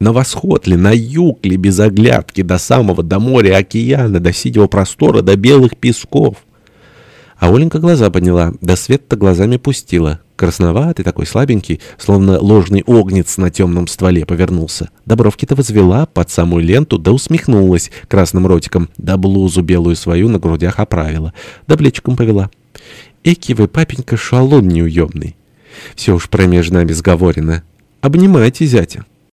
На восход ли, на юг ли, без оглядки, до самого, до моря, океана, до синего простора, до белых песков. А Оленька глаза подняла, до света глазами пустила. Красноватый такой, слабенький, словно ложный огнец на темном стволе повернулся. Добровки-то возвела под самую ленту, да усмехнулась красным ротиком, да блузу белую свою на грудях оправила, да плечиком повела. Эки вы, папенька, шалун неуемный. Все уж промеж нами сговорено. Обнимайте зятя.